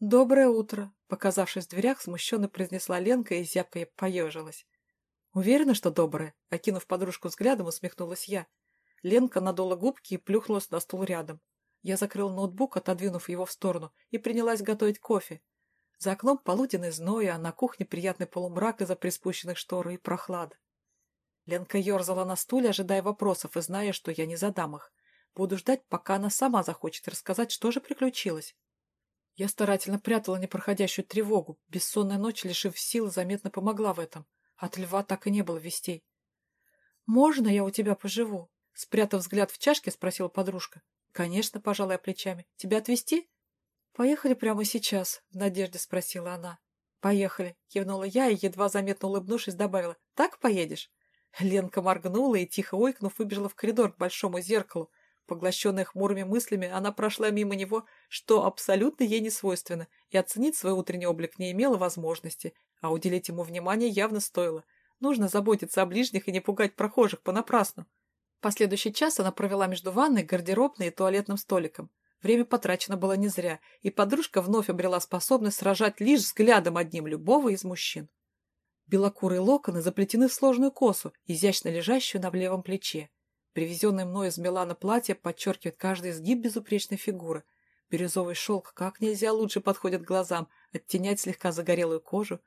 «Доброе утро!» — показавшись в дверях, смущенно произнесла Ленка и зябко поежилась. «Уверена, что доброе?» — окинув подружку взглядом, усмехнулась я. Ленка надула губки и плюхнулась на стул рядом. Я закрыл ноутбук, отодвинув его в сторону, и принялась готовить кофе. За окном полуденный зной, а на кухне приятный полумрак из-за приспущенных штор и прохлада. Ленка ерзала на стуле, ожидая вопросов и зная, что я не задам их. Буду ждать, пока она сама захочет рассказать, что же приключилось. Я старательно прятала непроходящую тревогу. Бессонная ночь, лишив сил, заметно помогла в этом. От льва так и не было вестей. «Можно я у тебя поживу?» Спрятав взгляд в чашке, спросила подружка. «Конечно», — пожалуй, плечами. «Тебя отвезти?» «Поехали прямо сейчас», — в надежде спросила она. «Поехали», — кивнула я и, едва заметно улыбнувшись, добавила. «Так поедешь?» Ленка моргнула и, тихо ойкнув, выбежала в коридор к большому зеркалу, Поглощенная хмурыми мыслями, она прошла мимо него, что абсолютно ей не свойственно, и оценить свой утренний облик не имела возможности, а уделить ему внимание явно стоило. Нужно заботиться о ближних и не пугать прохожих понапрасну. Последующий час она провела между ванной, гардеробной и туалетным столиком. Время потрачено было не зря, и подружка вновь обрела способность сражать лишь взглядом одним любого из мужчин. Белокурые локоны заплетены в сложную косу, изящно лежащую на левом плече. Привезенное мною из Милана платье подчеркивает каждый изгиб безупречной фигуры. Бирюзовый шелк как нельзя лучше подходит глазам, оттенять слегка загорелую кожу.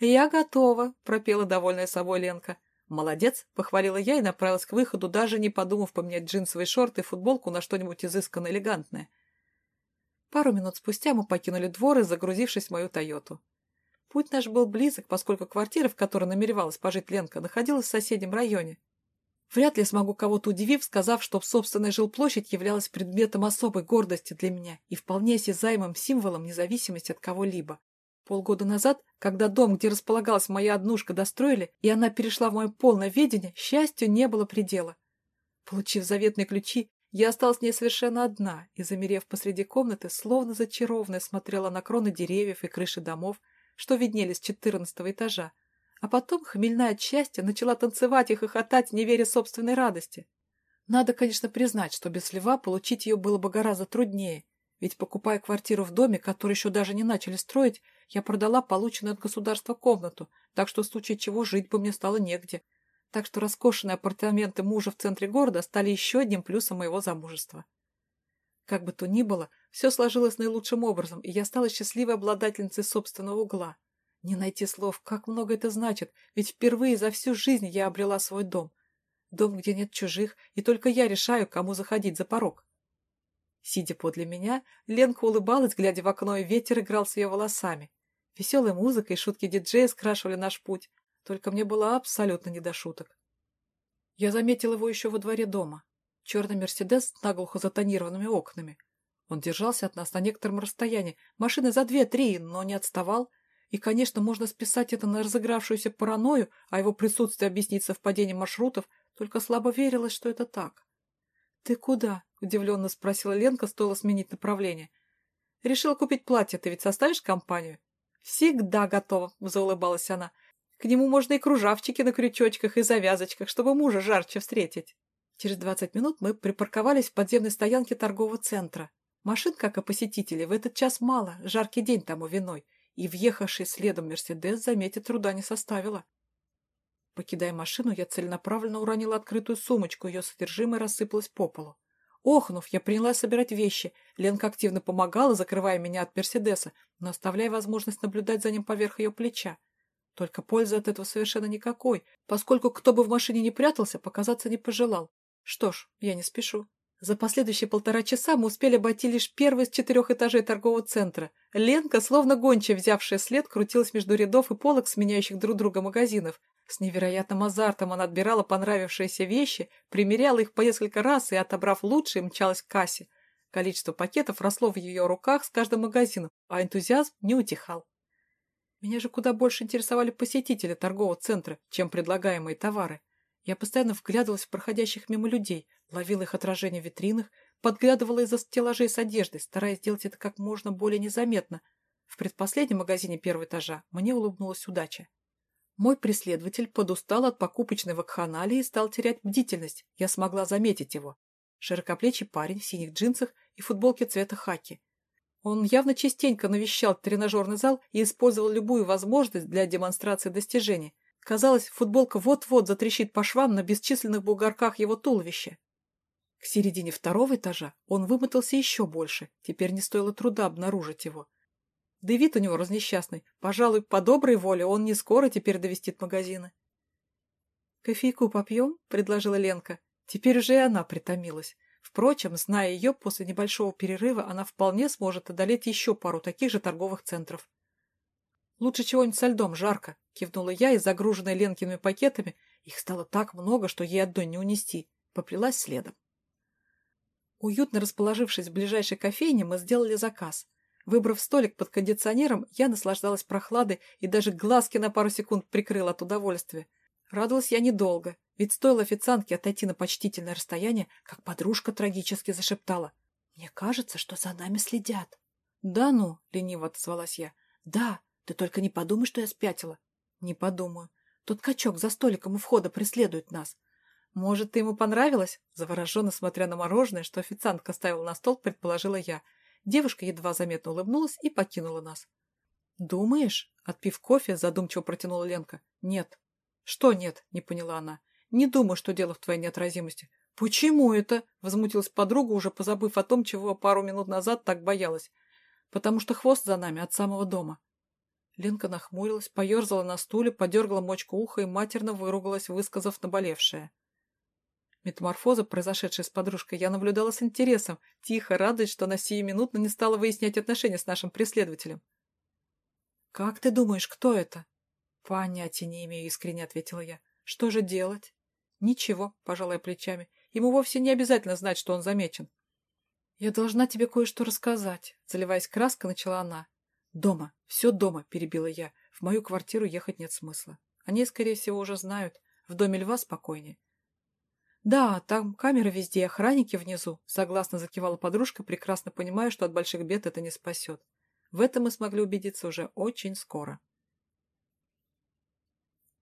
«Я готова», — пропела довольная собой Ленка. «Молодец», — похвалила я и направилась к выходу, даже не подумав поменять джинсовые шорты и футболку на что-нибудь изысканно элегантное. Пару минут спустя мы покинули двор и загрузившись в мою «Тойоту». Путь наш был близок, поскольку квартира, в которой намеревалась пожить Ленка, находилась в соседнем районе. Вряд ли смогу кого-то удивив, сказав, что собственная жилплощадь являлась предметом особой гордости для меня и вполне осязаемым символом независимости от кого-либо. Полгода назад, когда дом, где располагалась моя однушка, достроили, и она перешла в мое полное ведение, счастью не было предела. Получив заветные ключи, я осталась ней совершенно одна и, замерев посреди комнаты, словно зачарованная смотрела на кроны деревьев и крыши домов, что виднелись с четырнадцатого этажа, а потом, хмельная от начала танцевать и хохотать, не веря собственной радости. Надо, конечно, признать, что без льва получить ее было бы гораздо труднее, ведь, покупая квартиру в доме, который еще даже не начали строить, я продала полученную от государства комнату, так что в случае чего жить бы мне стало негде. Так что роскошные апартаменты мужа в центре города стали еще одним плюсом моего замужества. Как бы то ни было, все сложилось наилучшим образом, и я стала счастливой обладательницей собственного угла. Не найти слов, как много это значит, ведь впервые за всю жизнь я обрела свой дом. Дом, где нет чужих, и только я решаю, кому заходить за порог. Сидя подле меня, Ленка улыбалась, глядя в окно, и ветер играл с ее волосами. Веселая музыка и шутки диджея скрашивали наш путь, только мне было абсолютно не до шуток. Я заметил его еще во дворе дома. Черный «Мерседес» с наглухо затонированными окнами. Он держался от нас на некотором расстоянии, машины за две-три, но не отставал, и, конечно, можно списать это на разыгравшуюся паранойю, а его присутствие объяснить совпадением маршрутов, только слабо верилось, что это так. «Ты куда?» – удивленно спросила Ленка, стоило сменить направление. «Решила купить платье, ты ведь составишь компанию?» «Всегда готова», – заулыбалась она. «К нему можно и кружавчики на крючочках, и завязочках, чтобы мужа жарче встретить». Через двадцать минут мы припарковались в подземной стоянке торгового центра. Машин, как и посетителей, в этот час мало, жаркий день тому виной – и въехавший следом Мерседес заметить труда не составило. Покидая машину, я целенаправленно уронила открытую сумочку, ее содержимое рассыпалось по полу. Охнув, я принялась собирать вещи. Ленка активно помогала, закрывая меня от Мерседеса, но оставляя возможность наблюдать за ним поверх ее плеча. Только пользы от этого совершенно никакой, поскольку кто бы в машине не прятался, показаться не пожелал. Что ж, я не спешу. За последующие полтора часа мы успели обойти лишь первый из четырех этажей торгового центра. Ленка, словно гончая, взявшая след, крутилась между рядов и полок, сменяющих друг друга магазинов. С невероятным азартом она отбирала понравившиеся вещи, примеряла их по несколько раз и, отобрав лучшие, мчалась к кассе. Количество пакетов росло в ее руках с каждым магазином, а энтузиазм не утихал. Меня же куда больше интересовали посетители торгового центра, чем предлагаемые товары. Я постоянно вглядывалась в проходящих мимо людей, ловила их отражение в витринах, подглядывала из-за стеллажей с одеждой, стараясь сделать это как можно более незаметно. В предпоследнем магазине первого этажа мне улыбнулась удача. Мой преследователь подустал от покупочной вакханалии и стал терять бдительность. Я смогла заметить его. Широкоплечий парень в синих джинсах и футболке цвета хаки. Он явно частенько навещал тренажерный зал и использовал любую возможность для демонстрации достижений. Казалось, футболка вот-вот затрещит по швам на бесчисленных бугорках его туловища. К середине второго этажа он вымотался еще больше, теперь не стоило труда обнаружить его. Да вид у него разнесчастный. Пожалуй, по доброй воле он не скоро теперь довестит магазины. «Кофейку попьем?» — предложила Ленка. Теперь уже и она притомилась. Впрочем, зная ее, после небольшого перерыва она вполне сможет одолеть еще пару таких же торговых центров. «Лучше чего-нибудь со льдом, жарко», — кивнула я и, загруженная Ленкиными пакетами, их стало так много, что ей одной не унести, поплелась следом. Уютно расположившись в ближайшей кофейне, мы сделали заказ. Выбрав столик под кондиционером, я наслаждалась прохладой и даже глазки на пару секунд прикрыла от удовольствия. Радовалась я недолго, ведь стоило официантке отойти на почтительное расстояние, как подружка трагически зашептала. «Мне кажется, что за нами следят». «Да ну», — лениво отозвалась я. «Да, ты только не подумай, что я спятила». «Не подумаю. Тот качок за столиком у входа преследует нас. «Может, ты ему понравилась?» Завороженно смотря на мороженое, что официантка ставила на стол, предположила я. Девушка едва заметно улыбнулась и покинула нас. «Думаешь?» Отпив кофе, задумчиво протянула Ленка. «Нет». «Что нет?» — не поняла она. «Не думаю, что дело в твоей неотразимости». «Почему это?» — возмутилась подруга, уже позабыв о том, чего пару минут назад так боялась. «Потому что хвост за нами от самого дома». Ленка нахмурилась, поерзала на стуле, подергала мочку уха и матерно выругалась, высказав наболевшее. Метаморфоза, произошедшая с подружкой, я наблюдала с интересом, тихо радуясь, что она сиюминутно не стала выяснять отношения с нашим преследователем. «Как ты думаешь, кто это?» «Понятия не имею», — искренне ответила я. «Что же делать?» «Ничего», — пожалуй плечами. «Ему вовсе не обязательно знать, что он замечен». «Я должна тебе кое-что рассказать», — заливаясь краской, начала она. «Дома, все дома», — перебила я. «В мою квартиру ехать нет смысла. Они, скорее всего, уже знают. В доме льва спокойнее. «Да, там камеры везде, охранники внизу», — согласно закивала подружка, прекрасно понимая, что от больших бед это не спасет. В этом мы смогли убедиться уже очень скоро.